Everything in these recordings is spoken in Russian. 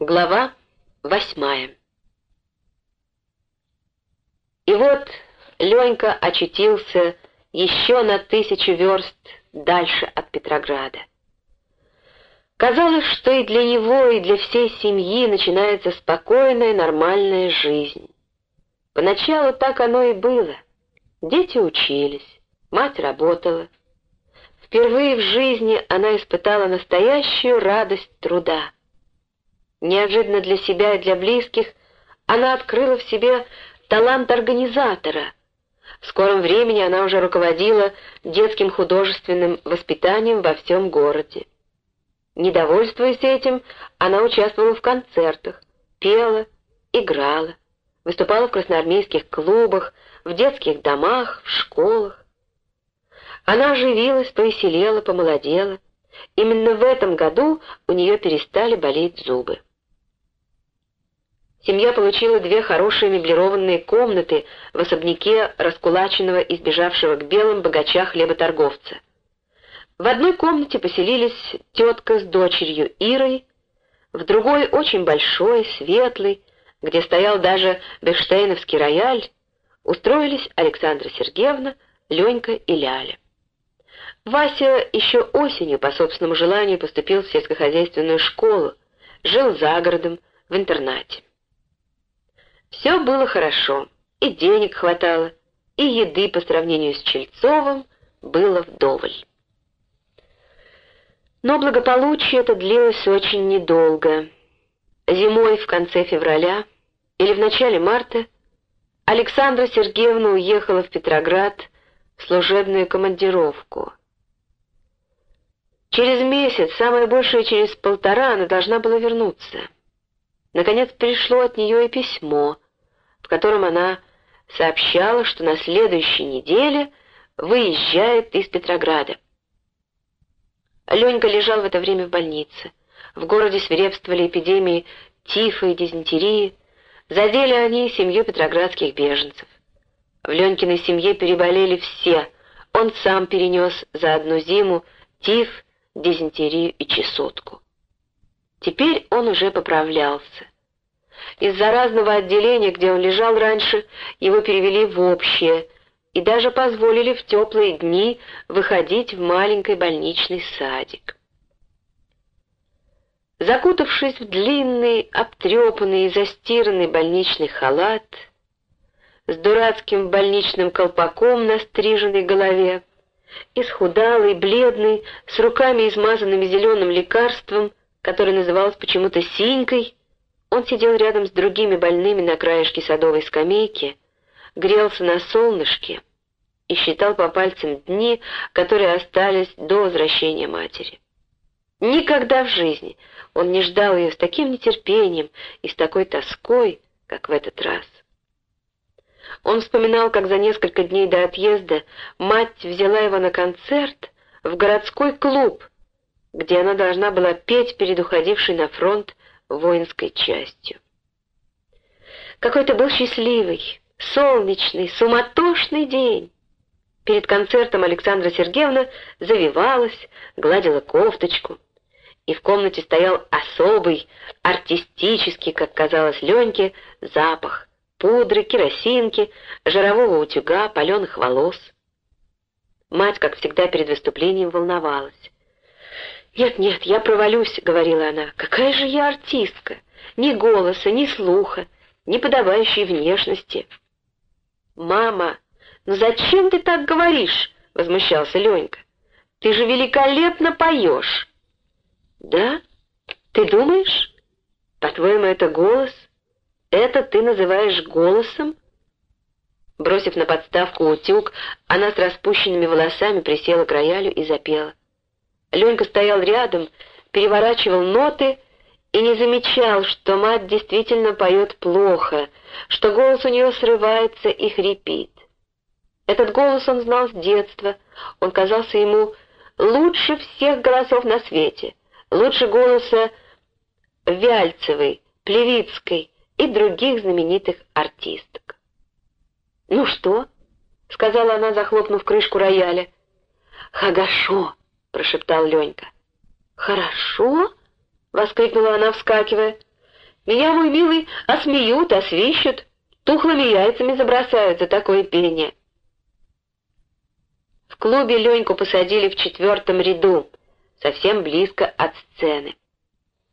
Глава восьмая И вот Ленька очутился еще на тысячу верст дальше от Петрограда. Казалось, что и для него, и для всей семьи начинается спокойная, нормальная жизнь. Поначалу так оно и было. Дети учились, мать работала. Впервые в жизни она испытала настоящую радость труда. Неожиданно для себя и для близких она открыла в себе талант организатора. В скором времени она уже руководила детским художественным воспитанием во всем городе. Недовольствуясь этим, она участвовала в концертах, пела, играла, выступала в красноармейских клубах, в детских домах, в школах. Она оживилась, повеселела, помолодела. Именно в этом году у нее перестали болеть зубы. Семья получила две хорошие меблированные комнаты в особняке раскулаченного и сбежавшего к белым богача хлеботорговца. В одной комнате поселились тетка с дочерью Ирой, в другой, очень большой, светлый, где стоял даже Бехштейновский рояль, устроились Александра Сергеевна, Ленька и Ляля. Вася еще осенью по собственному желанию поступил в сельскохозяйственную школу, жил за городом, в интернате. Все было хорошо, и денег хватало, и еды по сравнению с Чельцовым было вдоволь. Но благополучие это длилось очень недолго. Зимой в конце февраля или в начале марта Александра Сергеевна уехала в Петроград в служебную командировку. Через месяц, самое большее через полтора, она должна была вернуться. Наконец пришло от нее и письмо, в котором она сообщала, что на следующей неделе выезжает из Петрограда. Ленька лежал в это время в больнице. В городе свирепствовали эпидемии тифа и дизентерии. Задели они семью петроградских беженцев. В Ленькиной семье переболели все. Он сам перенес за одну зиму тиф, дизентерию и чесотку. Теперь он уже поправлялся. Из заразного отделения, где он лежал раньше, его перевели в общее, и даже позволили в теплые дни выходить в маленький больничный садик. Закутавшись в длинный, обтрепанный и застиранный больничный халат, с дурацким больничным колпаком на стриженной голове, исхудалый, бледный, с руками измазанными зеленым лекарством, которое называлось почему-то синькой, он сидел рядом с другими больными на краешке садовой скамейки, грелся на солнышке и считал по пальцам дни, которые остались до возвращения матери. Никогда в жизни он не ждал ее с таким нетерпением и с такой тоской, как в этот раз. Он вспоминал, как за несколько дней до отъезда мать взяла его на концерт в городской клуб, где она должна была петь перед уходившей на фронт воинской частью. Какой-то был счастливый, солнечный, суматошный день. Перед концертом Александра Сергеевна завивалась, гладила кофточку, и в комнате стоял особый, артистический, как казалось Леньке, запах пудры, керосинки, жирового утюга, паленых волос. Мать, как всегда перед выступлением, волновалась. «Нет-нет, я провалюсь», — говорила она. «Какая же я артистка! Ни голоса, ни слуха, ни подобающей внешности». «Мама, ну зачем ты так говоришь?» — возмущался Ленька. «Ты же великолепно поешь». «Да? Ты думаешь? По-твоему, это голос? Это ты называешь голосом?» Бросив на подставку утюг, она с распущенными волосами присела к роялю и запела. Ленька стоял рядом, переворачивал ноты и не замечал, что мать действительно поет плохо, что голос у нее срывается и хрипит. Этот голос он знал с детства, он казался ему лучше всех голосов на свете, лучше голоса Вяльцевой, Плевицкой и других знаменитых артисток. «Ну что?» — сказала она, захлопнув крышку рояля. «Хагашо!» Прошептал Ленька. «Хорошо?» — воскликнула она, вскакивая. Меня, мой милый, осмеют, освищут, тухлыми яйцами забросают за такое пение. В клубе Леньку посадили в четвертом ряду, совсем близко от сцены.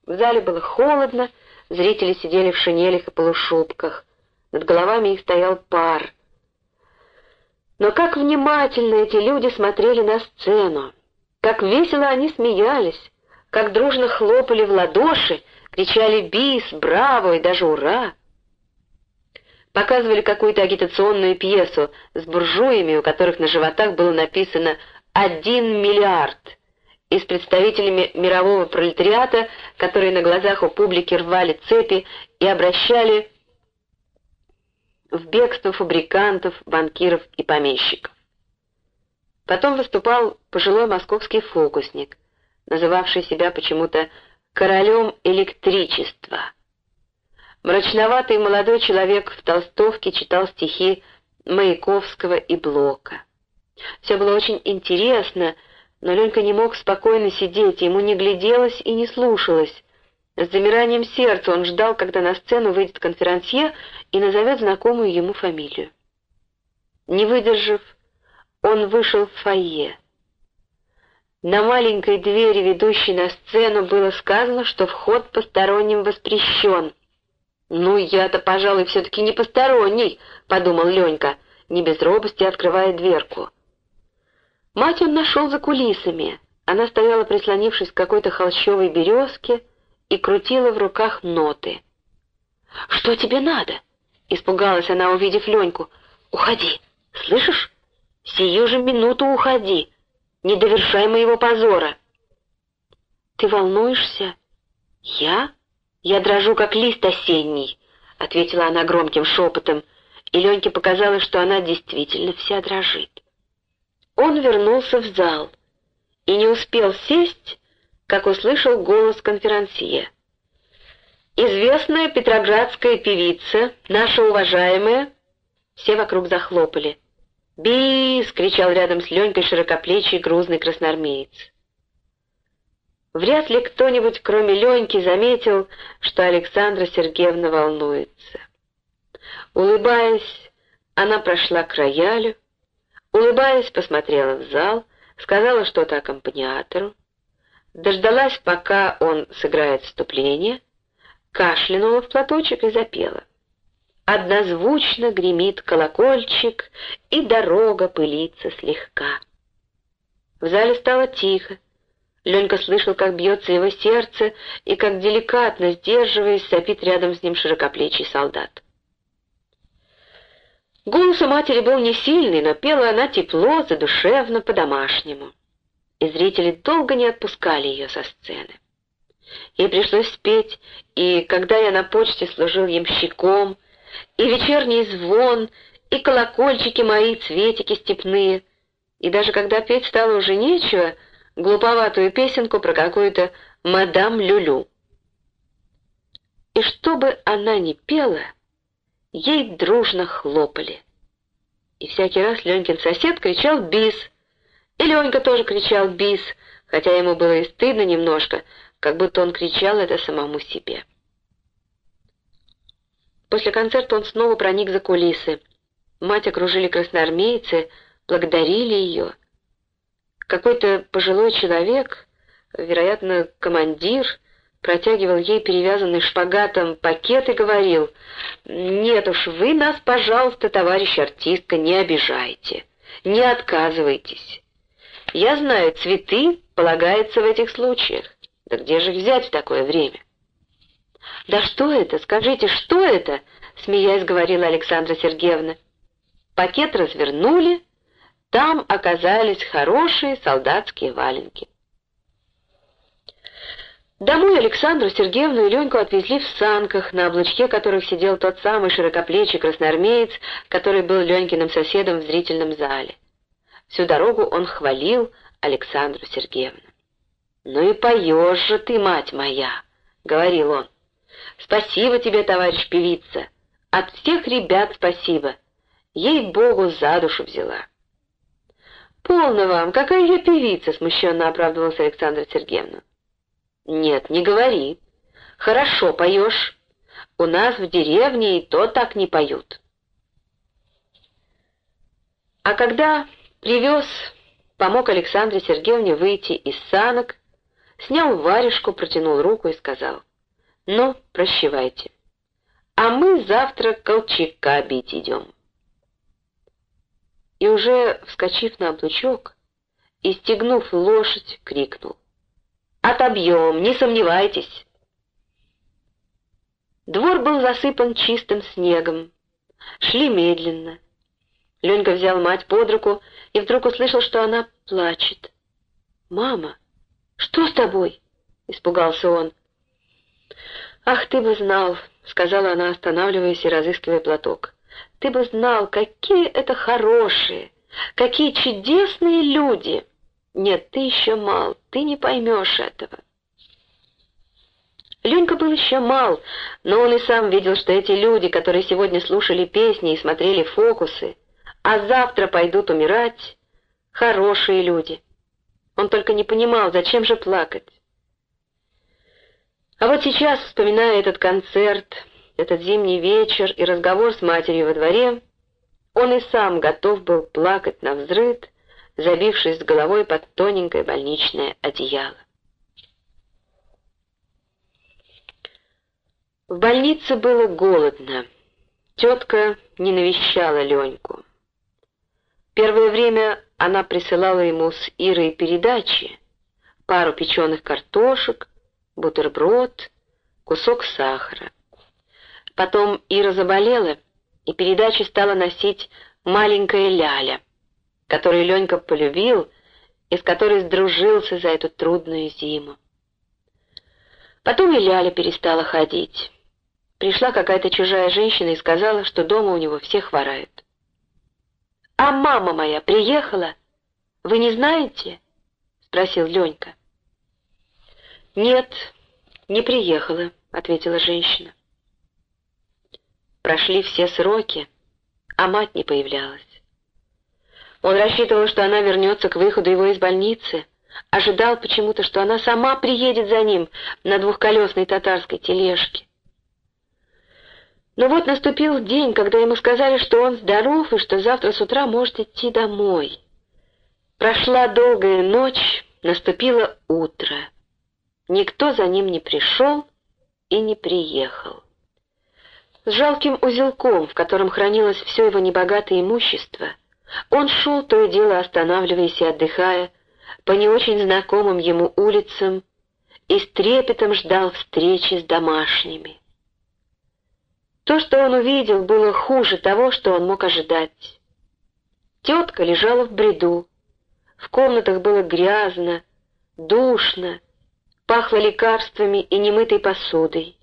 В зале было холодно, зрители сидели в шинелях и полушубках. Над головами их стоял пар. Но как внимательно эти люди смотрели на сцену, как весело они смеялись, как дружно хлопали в ладоши, кричали «Бис!», «Браво!» и даже «Ура!». Показывали какую-то агитационную пьесу с буржуями, у которых на животах было написано «Один миллиард», и с представителями мирового пролетариата, которые на глазах у публики рвали цепи и обращали в бегство фабрикантов, банкиров и помещиков. Потом выступал пожилой московский фокусник, называвший себя почему-то королем электричества. Мрачноватый молодой человек в толстовке читал стихи Маяковского и Блока. Все было очень интересно, но Ленька не мог спокойно сидеть, ему не гляделось и не слушалось. С замиранием сердца он ждал, когда на сцену выйдет конферансье и назовет знакомую ему фамилию. Не выдержав, он вышел в фойе. На маленькой двери, ведущей на сцену, было сказано, что вход посторонним воспрещен. «Ну, я-то, пожалуй, все-таки не посторонний», — подумал Ленька, не без робости открывая дверку. Мать он нашел за кулисами. Она стояла, прислонившись к какой-то холщовой березке, и крутила в руках ноты. «Что тебе надо?» — испугалась она, увидев Леньку. «Уходи, слышишь? Сию же минуту уходи!» Не довершай моего позора. Ты волнуешься? Я? Я дрожу, как лист осенний, ответила она громким шепотом, и Леньке показалось, что она действительно вся дрожит. Он вернулся в зал и не успел сесть, как услышал голос конферансье. «Известная петроградская певица, наша уважаемая...» Все вокруг захлопали. «Бис!» — кричал рядом с Ленькой широкоплечий грузный красноармеец. Вряд ли кто-нибудь, кроме Леньки, заметил, что Александра Сергеевна волнуется. Улыбаясь, она прошла к роялю, улыбаясь, посмотрела в зал, сказала что-то аккомпаниатору, дождалась, пока он сыграет вступление, кашлянула в платочек и запела. Однозвучно гремит колокольчик, и дорога пылится слегка. В зале стало тихо. Ленька слышал, как бьется его сердце, и как деликатно, сдерживаясь, сопит рядом с ним широкоплечий солдат. Голос у матери был не сильный, но пела она тепло, задушевно, по-домашнему. И зрители долго не отпускали ее со сцены. Ей пришлось спеть, и когда я на почте служил ямщиком, и вечерний звон, и колокольчики мои, цветики степные. И даже когда петь стало уже нечего, глуповатую песенку про какую-то мадам Люлю. И чтобы она не пела, ей дружно хлопали. И всякий раз Ленькин сосед кричал «бис», и Ленька тоже кричал «бис», хотя ему было и стыдно немножко, как будто он кричал это самому себе. После концерта он снова проник за кулисы. Мать окружили красноармейцы, благодарили ее. Какой-то пожилой человек, вероятно, командир, протягивал ей перевязанный шпагатом пакет и говорил, «Нет уж, вы нас, пожалуйста, товарищ артистка, не обижайте, не отказывайтесь. Я знаю, цветы полагаются в этих случаях. Да где же их взять в такое время?» «Да что это? Скажите, что это?» — смеясь говорила Александра Сергеевна. Пакет развернули, там оказались хорошие солдатские валенки. Домой Александру Сергеевну и Леньку отвезли в санках, на облачке которых сидел тот самый широкоплечий красноармеец, который был Ленькиным соседом в зрительном зале. Всю дорогу он хвалил Александру Сергеевну. «Ну и поешь же ты, мать моя!» — говорил он. Спасибо тебе, товарищ певица. От всех ребят спасибо. Ей-богу, за душу взяла. «Полно вам, какая я певица!» — смущенно оправдывалась Александра Сергеевна. «Нет, не говори. Хорошо поешь. У нас в деревне и то так не поют. А когда привез, помог Александре Сергеевне выйти из санок, снял варежку, протянул руку и сказал, «Ну, прощевайте, а мы завтра Колчака бить идем». И уже, вскочив на облучок и стегнув лошадь, крикнул, «Отобьем, не сомневайтесь!» Двор был засыпан чистым снегом. Шли медленно. Ленька взял мать под руку и вдруг услышал, что она плачет. «Мама, что с тобой?» — испугался он. «Ах, ты бы знал!» — сказала она, останавливаясь и разыскивая платок. «Ты бы знал, какие это хорошие, какие чудесные люди! Нет, ты еще мал, ты не поймешь этого». Ленька был еще мал, но он и сам видел, что эти люди, которые сегодня слушали песни и смотрели фокусы, а завтра пойдут умирать, хорошие люди. Он только не понимал, зачем же плакать. А вот сейчас, вспоминая этот концерт, этот зимний вечер и разговор с матерью во дворе, он и сам готов был плакать на взрыд, забившись с головой под тоненькое больничное одеяло. В больнице было голодно. Тетка не навещала Леньку. Первое время она присылала ему с Ирой передачи, пару печеных картошек, бутерброд, кусок сахара. Потом Ира заболела, и передачи стала носить маленькая Ляля, которую Ленька полюбил и с которой сдружился за эту трудную зиму. Потом и Ляля перестала ходить. Пришла какая-то чужая женщина и сказала, что дома у него все хворают. «А мама моя приехала? Вы не знаете?» — спросил Ленька. «Нет, не приехала», — ответила женщина. Прошли все сроки, а мать не появлялась. Он рассчитывал, что она вернется к выходу его из больницы, ожидал почему-то, что она сама приедет за ним на двухколесной татарской тележке. Но вот наступил день, когда ему сказали, что он здоров и что завтра с утра может идти домой. Прошла долгая ночь, наступило утро. Никто за ним не пришел и не приехал. С жалким узелком, в котором хранилось все его небогатое имущество, он шел то и дело останавливаясь и отдыхая по не очень знакомым ему улицам и с трепетом ждал встречи с домашними. То, что он увидел, было хуже того, что он мог ожидать. Тетка лежала в бреду. В комнатах было грязно, душно, пахло лекарствами и немытой посудой.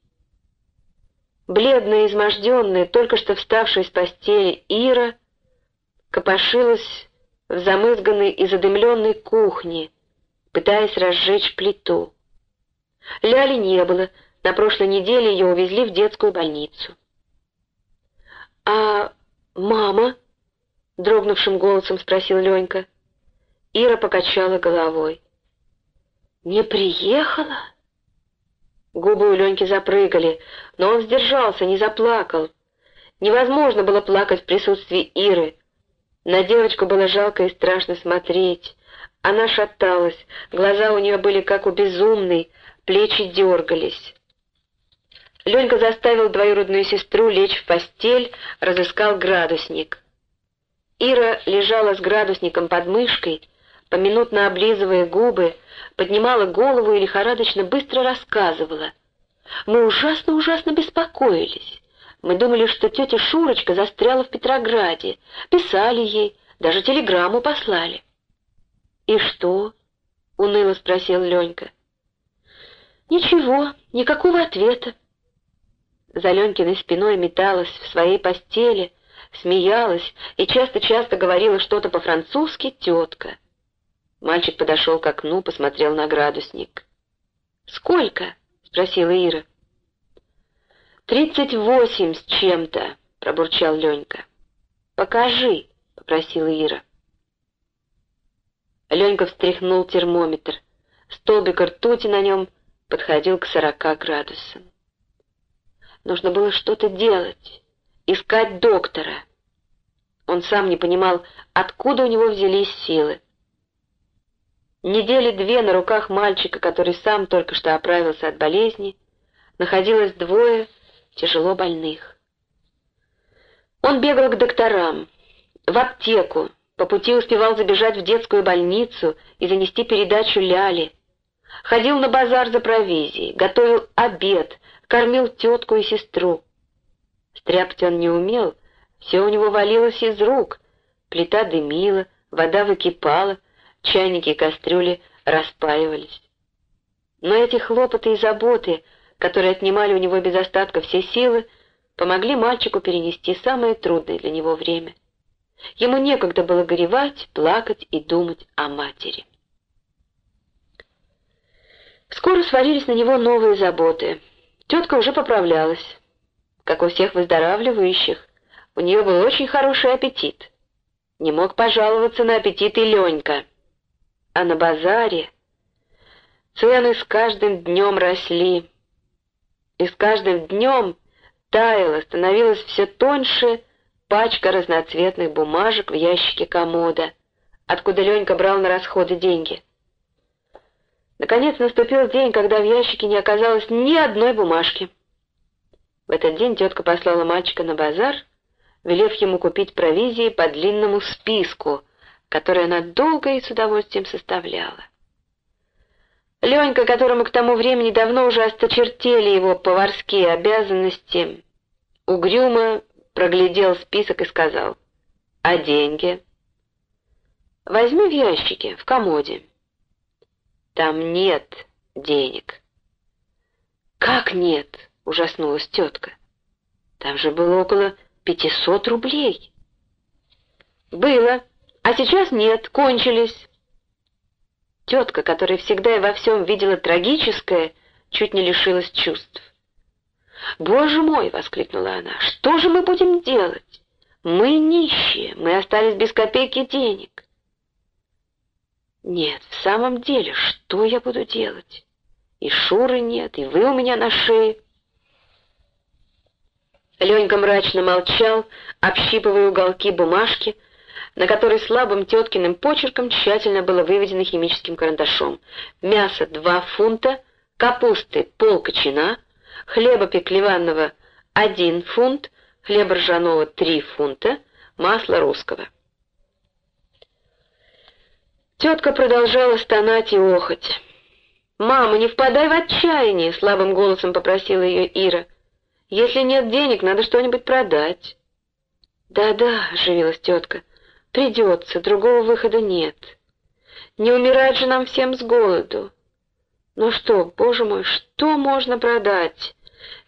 Бледная, изможденная, только что вставшая с постели Ира копошилась в замызганной и задымленной кухне, пытаясь разжечь плиту. Ляли не было, на прошлой неделе ее увезли в детскую больницу. «А мама?» — дрогнувшим голосом спросил Ленька. Ира покачала головой. «Не приехала?» Губы у Леньки запрыгали, но он сдержался, не заплакал. Невозможно было плакать в присутствии Иры. На девочку было жалко и страшно смотреть. Она шаталась, глаза у нее были как у безумной, плечи дергались. Ленька заставил двоюродную сестру лечь в постель, разыскал градусник. Ира лежала с градусником под мышкой, поминутно облизывая губы, поднимала голову и лихорадочно быстро рассказывала. Мы ужасно-ужасно беспокоились. Мы думали, что тетя Шурочка застряла в Петрограде. Писали ей, даже телеграмму послали. «И что?» — уныло спросил Ленька. «Ничего, никакого ответа. За Ленькиной спиной металась в своей постели, смеялась и часто-часто говорила что-то по-французски тетка. Мальчик подошел к окну, посмотрел на градусник. «Сколько?» — спросила Ира. «Тридцать восемь с чем-то», — пробурчал Ленька. «Покажи», — попросила Ира. Ленька встряхнул термометр. Столбик ртути на нем подходил к сорока градусам. Нужно было что-то делать, искать доктора. Он сам не понимал, откуда у него взялись силы. Недели две на руках мальчика, который сам только что оправился от болезни, находилось двое тяжело больных. Он бегал к докторам, в аптеку, по пути успевал забежать в детскую больницу и занести передачу Ляли. Ходил на базар за провизией, готовил обед, кормил тетку и сестру. Стряпать он не умел, все у него валилось из рук. Плита дымила, вода выкипала, чайники и кастрюли распаивались. Но эти хлопоты и заботы, которые отнимали у него без остатка все силы, помогли мальчику перенести самое трудное для него время. Ему некогда было горевать, плакать и думать о матери. Скоро свалились на него новые заботы. Тетка уже поправлялась, как у всех выздоравливающих. У нее был очень хороший аппетит. Не мог пожаловаться на аппетит и Ленька. А на базаре цены с каждым днем росли. И с каждым днем таяла, становилась все тоньше пачка разноцветных бумажек в ящике комода, откуда Ленька брал на расходы деньги. Наконец наступил день, когда в ящике не оказалось ни одной бумажки. В этот день тетка послала мальчика на базар, велев ему купить провизии по длинному списку, который она долго и с удовольствием составляла. Ленька, которому к тому времени давно уже осточертели его поварские обязанности, угрюмо проглядел список и сказал, «А деньги?» «Возьми в ящике, в комоде». «Там нет денег». «Как нет?» — ужаснулась тетка. «Там же было около пятисот рублей». «Было, а сейчас нет, кончились». Тетка, которая всегда и во всем видела трагическое, чуть не лишилась чувств. «Боже мой!» — воскликнула она. «Что же мы будем делать? Мы нищие, мы остались без копейки денег». «Нет, в самом деле, что я буду делать? И Шуры нет, и вы у меня на шее». Ленька мрачно молчал, общипывая уголки бумажки, на которой слабым теткиным почерком тщательно было выведено химическим карандашом. Мясо — два фунта, капусты — полкочина, хлеба пеклеванного — один фунт, хлеба ржаного — три фунта, масла русского. Тетка продолжала стонать и охоть. «Мама, не впадай в отчаяние!» — слабым голосом попросила ее Ира. «Если нет денег, надо что-нибудь продать». «Да-да», — оживилась тетка, — «придется, другого выхода нет. Не умирать же нам всем с голоду. Ну что, боже мой, что можно продать?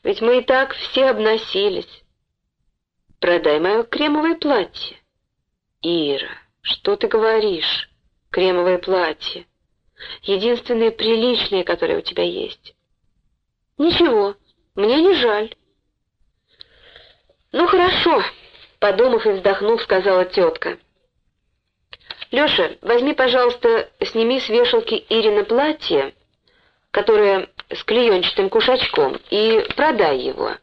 Ведь мы и так все обносились. Продай мое кремовое платье. Ира, что ты говоришь? Кремовое платье. Единственное приличное, которое у тебя есть. Ничего, мне не жаль. Ну хорошо, подумав и вздохнув, сказала тетка. Леша, возьми, пожалуйста, сними с вешалки Ирина платье которое с клеенчатым кушачком, и продай его».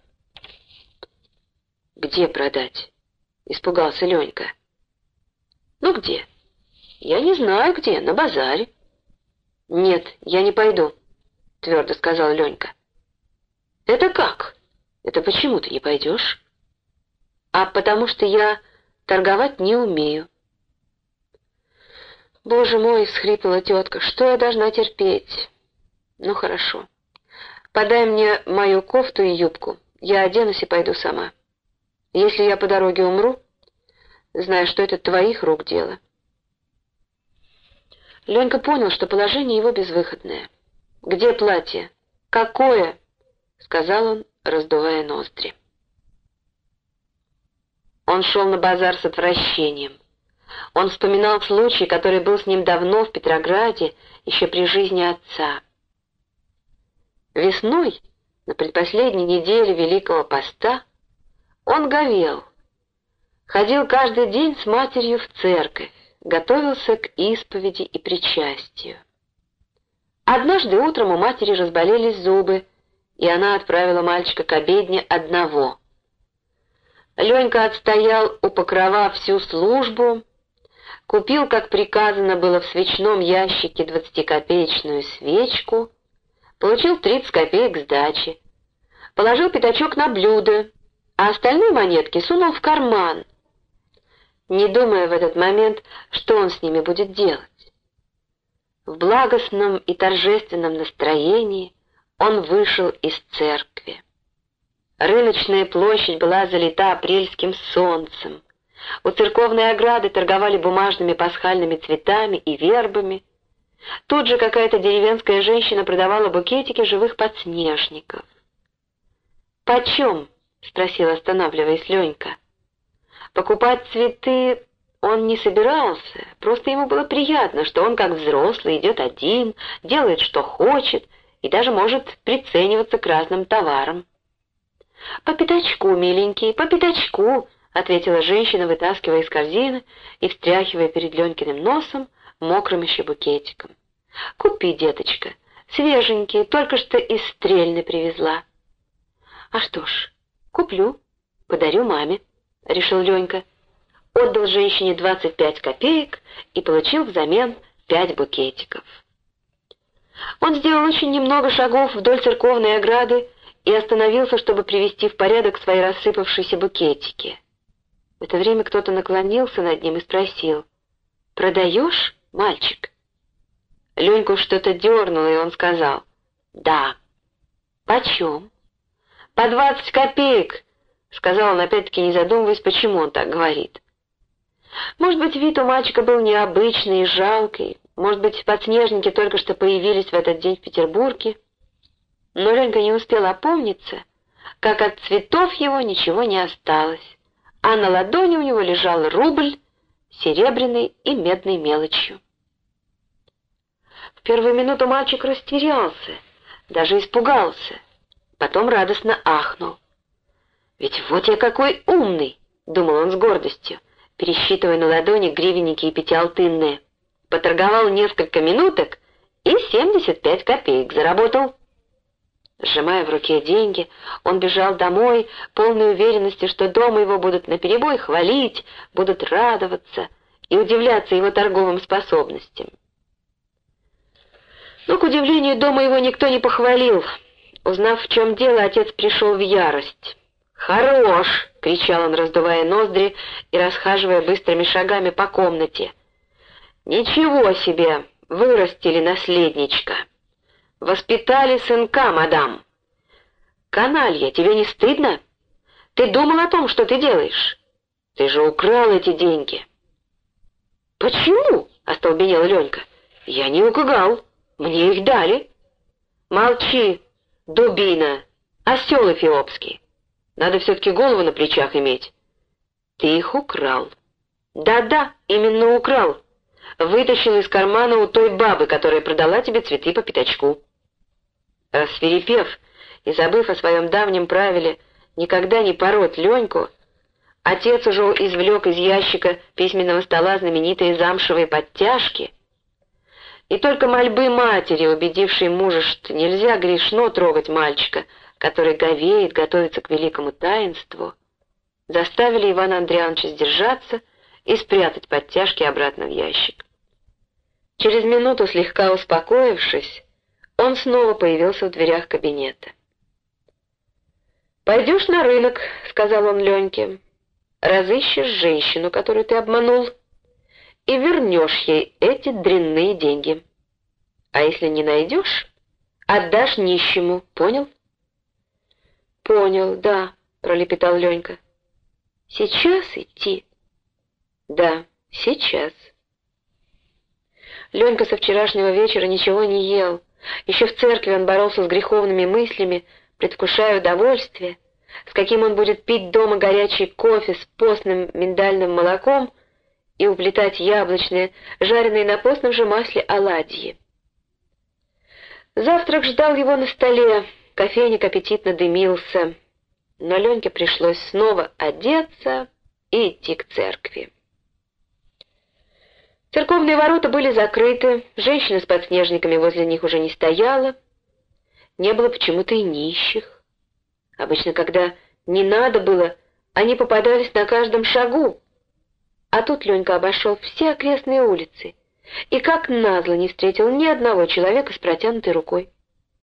«Где продать?» — испугался Ленька. «Ну где?» «Я не знаю где, на базаре». «Нет, я не пойду», — твердо сказал Ленька. «Это как? Это почему ты не пойдешь?» «А потому что я торговать не умею». «Боже мой!» — всхрипнула тетка. «Что я должна терпеть?» Ну хорошо. Подай мне мою кофту и юбку. Я оденусь и пойду сама. Если я по дороге умру, знаю, что это твоих рук дело. Ленька понял, что положение его безвыходное. «Где платье?» «Какое?» — сказал он, раздувая ноздри. Он шел на базар с отвращением. Он вспоминал случай, который был с ним давно в Петрограде, еще при жизни отца. Весной, на предпоследней неделе Великого Поста, он говел. Ходил каждый день с матерью в церковь, готовился к исповеди и причастию. Однажды утром у матери разболелись зубы, и она отправила мальчика к обедне одного. Ленька отстоял у покрова всю службу, купил, как приказано было, в свечном ящике двадцатикопеечную свечку, получил тридцать копеек сдачи, положил пятачок на блюдо, а остальные монетки сунул в карман, не думая в этот момент, что он с ними будет делать. В благостном и торжественном настроении он вышел из церкви. Рыночная площадь была залита апрельским солнцем. У церковной ограды торговали бумажными пасхальными цветами и вербами. Тут же какая-то деревенская женщина продавала букетики живых подснежников. «Почем?» — спросил, останавливаясь Ленька. Покупать цветы он не собирался, просто ему было приятно, что он как взрослый идет один, делает, что хочет, и даже может прицениваться к разным товарам. «По пятачку, миленький, по пятачку», — ответила женщина, вытаскивая из корзины и встряхивая перед Ленькиным носом мокрым еще букетиком. «Купи, деточка, свеженький, только что из стрельны привезла». «А что ж, куплю, подарю маме», — решил Ленька. Отдал женщине 25 копеек и получил взамен пять букетиков. Он сделал очень немного шагов вдоль церковной ограды и остановился, чтобы привести в порядок свои рассыпавшиеся букетики. В это время кто-то наклонился над ним и спросил, «Продаешь, мальчик?» Леньку что-то дернуло, и он сказал, «Да». «Почем?» «По двадцать копеек», — сказал он, опять-таки не задумываясь, почему он так говорит. Может быть, вид у мальчика был необычный и жалкий, может быть, подснежники только что появились в этот день в Петербурге. Но Ленька не успел опомниться, как от цветов его ничего не осталось, а на ладони у него лежал рубль, серебряный и медной мелочью. В первую минуту мальчик растерялся, даже испугался, потом радостно ахнул. «Ведь вот я какой умный!» — думал он с гордостью, пересчитывая на ладони гривенники и пятиалтынные поторговал несколько минуток и 75 копеек заработал. Сжимая в руке деньги, он бежал домой, полной уверенности, что дома его будут наперебой хвалить, будут радоваться и удивляться его торговым способностям. Но, к удивлению, дома его никто не похвалил. Узнав, в чем дело, отец пришел в ярость. «Хорош!» — кричал он, раздувая ноздри и расхаживая быстрыми шагами по комнате. «Ничего себе! Вырастили наследничка! Воспитали сынка, мадам! Каналья, тебе не стыдно? Ты думал о том, что ты делаешь? Ты же украл эти деньги!» «Почему?» — остолбенел Ленька. «Я не украл, мне их дали». «Молчи, дубина, осел эфиопский! Надо все-таки голову на плечах иметь». «Ты их украл». «Да-да, именно украл вытащил из кармана у той бабы, которая продала тебе цветы по пятачку. Рассверепев и забыв о своем давнем правиле никогда не пороть Леньку, отец уже извлек из ящика письменного стола знаменитые замшевые подтяжки, и только мольбы матери, убедившей мужа, что нельзя грешно трогать мальчика, который говеет, готовится к великому таинству, заставили Ивана Андриановича сдержаться и спрятать подтяжки обратно в ящик. Через минуту, слегка успокоившись, он снова появился в дверях кабинета. «Пойдешь на рынок», — сказал он Леньке, — «разыщешь женщину, которую ты обманул, и вернешь ей эти дрянные деньги. А если не найдешь, отдашь нищему, понял?» «Понял, да», — пролепетал Ленька. «Сейчас идти?» «Да, сейчас». Ленька со вчерашнего вечера ничего не ел. Еще в церкви он боролся с греховными мыслями, предвкушая удовольствие, с каким он будет пить дома горячий кофе с постным миндальным молоком и уплетать яблочные, жареные на постном же масле оладьи. Завтрак ждал его на столе, кофейник аппетитно дымился, но Леньке пришлось снова одеться и идти к церкви. Церковные ворота были закрыты, женщина с подснежниками возле них уже не стояла, не было почему-то и нищих. Обычно, когда не надо было, они попадались на каждом шагу. А тут Ленька обошел все окрестные улицы и как назло не встретил ни одного человека с протянутой рукой.